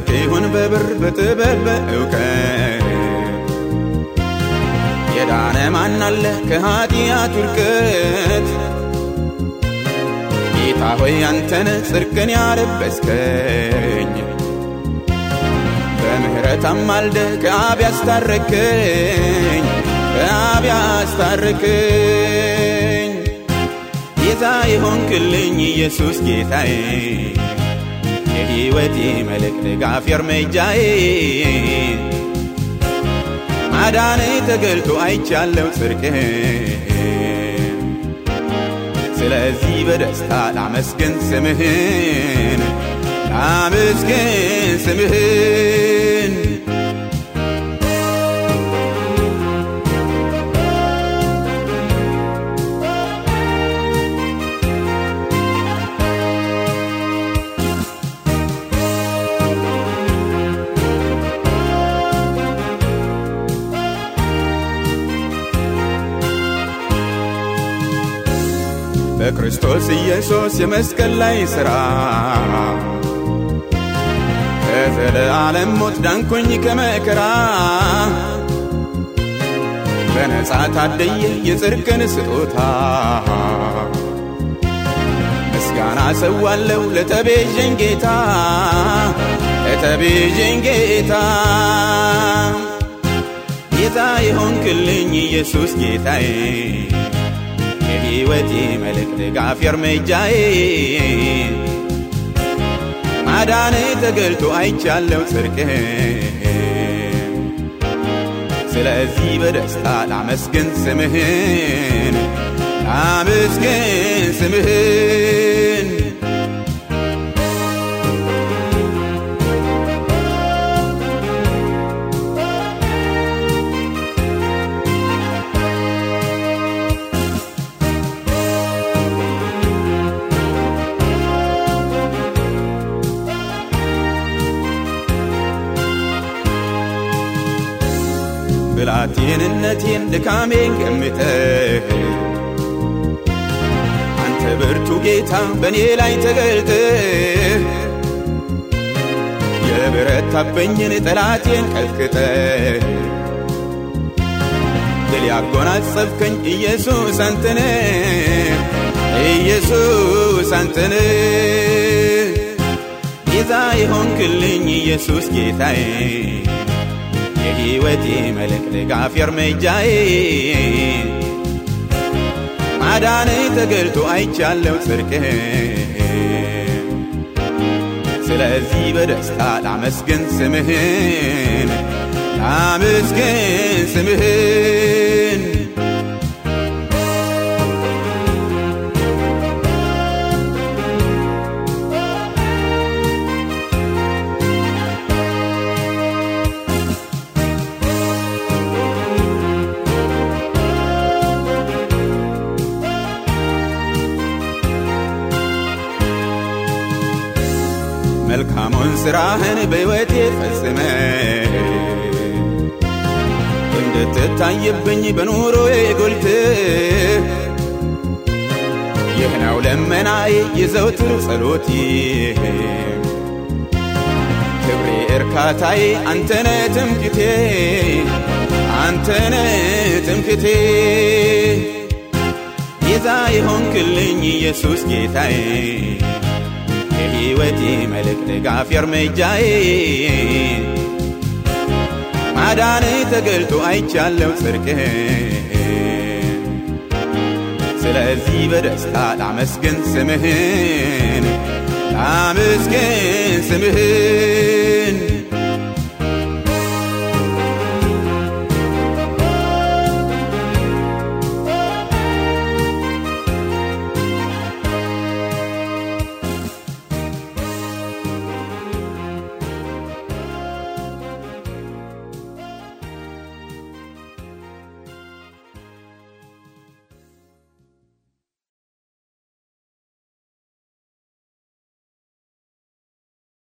በክብር በጥበብ በእውቀት የዳነ ማን አለ ከኃጢአት ውድቀት ጌታ ሆይ አንተነ ጽድቅን ያለበስከኝ። በምህረት አማልደ ከአብ ያስታረከኝ ከአብ ያስታረከኝ። ጌታ የሆንክልኝ ኢየሱስ ጌታዬ የሕይወቴ መልእክት ድጋፍ እርምጃዬ ማዳኔ ተገልጦ አይቻለው ጽድቅህን ስለዚህ በደስታ ላመስግን ስምህን ላመስግን ስምህን በክርስቶስ ኢየሱስ የመስቀል ላይ ሥራ። ከዘለዓለም ሞት ዳንኩኝ ከመከራ። በነጻ ታደየ የጽድቅን ስጦታ። ምስጋና ሰዋለው ለተቤዠኝ ጌታ ለተቤዠኝ ጌታ። ጌታ የሆንክልኝ ኢየሱስ ጌታዬ የሕይወቴ መልእክት ድጋፍ እርምጃዬ ማዳኔ ተገልጦ አይቻለው ጽድቅህን ስለዚህ በደስታ ላመስግን ስምህን ላመስግን ስምህን ብላቴንነቴን ድካሜን ገምተህ አንተ ብርቱ ጌታ በእኔ ላይ ተገልጠህ የበረታብኝን ጠላቴን ቀጥቅጠህ ድል ያጎናጸፍከኝ ኢየሱስ አንተነ ኢየሱስ አንተነ ጌታ የሆንክልኝ ኢየሱስ ጌታዬ የሕይወቴ መልእክት ድጋፍ እርምጃዬ ማዳኔ ተገልጦ አይቻለው ጽድቅህን ስለዚህ በደስታ ላመስግን ስምህን ላመስግን ስምህን መልካሙን ሥራህን በሕይወቴ ፈጽመ እንድትታይብኝ በኑሮዬ ጎልት ይህ ነው ለመናዬ የዘውትር ጸሎቴ። ክብሬ እርካታዬ አንተነ ትምክቴ አንተነ ትምክቴ ጌታ የሆንክልኝ ኢየሱስ ጌታዬ የሕይወቴ መልእክት ድጋፍ እርምጃዬ ማዳኔ ተገልጦ አይቻለው ጽድቅህን ስለዚህ በደስታ ላመስግን ስምህን ላመስግን ስምህን